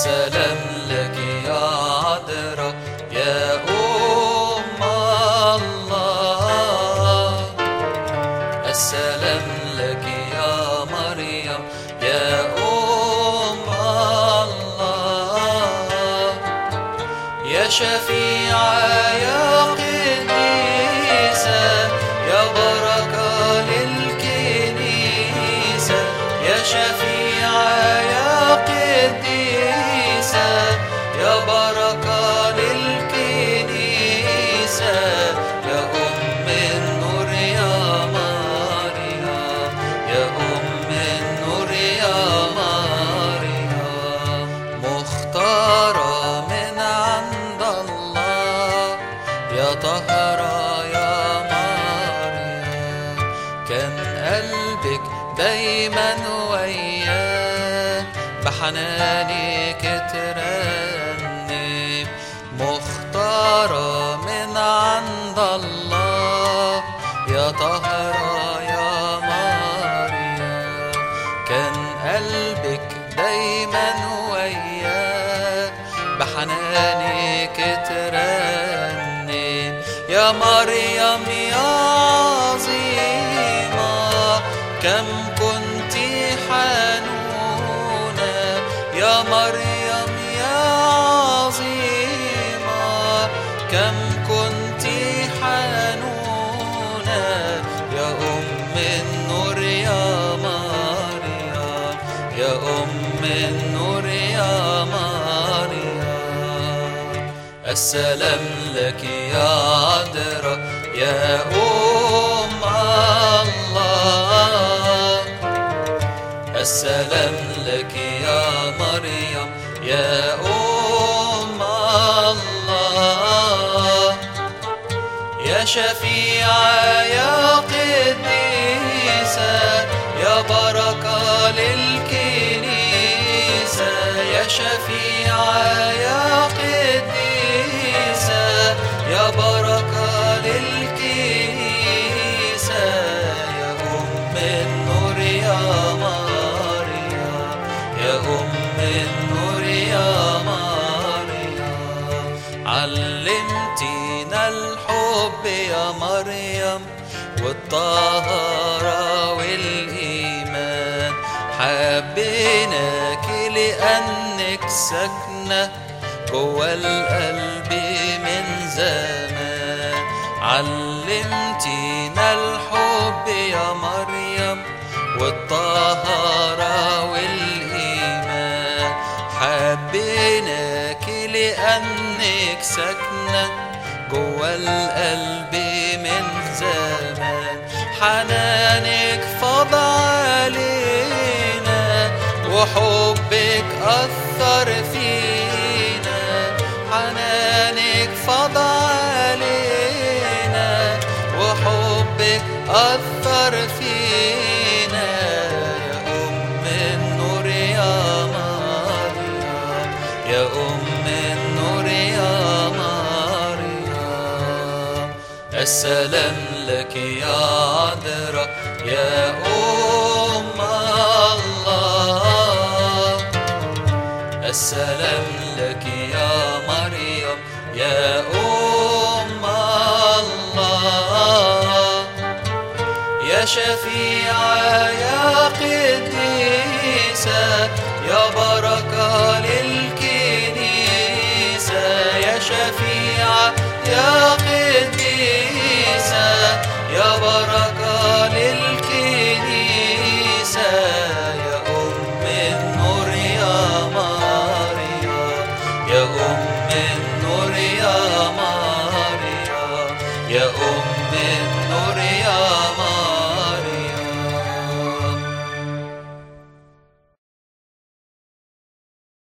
السلام لك يا عذراء يا أم الله. السلام لك يا مريم يا أم الله. يا شفيعة يا قديسة يا بركة للكنيسة. يا شفيعة يا قديسة يا بركة للكنيسة يا أم النور يا مريم يا أم النور يا مريم مختارة من عند الله يا يا مريم كان قلبك دايما وياه بحنانك ترنم مختارة من عند الله. يا طهرة يا مريم كان قلبك دايما وياه بحنانك ترنم يا مريم يا عظيمة كم كنت حنونة يا مريم السلام لك يا عذراء يا أم الله. السلام لك يا مريم يا أم الله. يا شفيعة يا قديسة يا بركة للكنيسة. يا شفيعة علمتينا الحب يا مريم والطهارة والإيمان. حبيناك لأنك ساكنة جوا القلب من زمان. علمتينا الحب يا مريم والطهارة والإيمان. حبيناك لأنك ساكنة جوا القلب من زمان. حنانك فض علينا وحبك أثر فينا. حنانك فض علينا وحبك أثر فينا. السلام لك يا عذراء يا أم الله. السلام لك يا مريم يا أم الله. يا شفيعة يا قديسة يا بركة للكنيسة. يا شفيعة يا قديسة Habibim Nur Yaman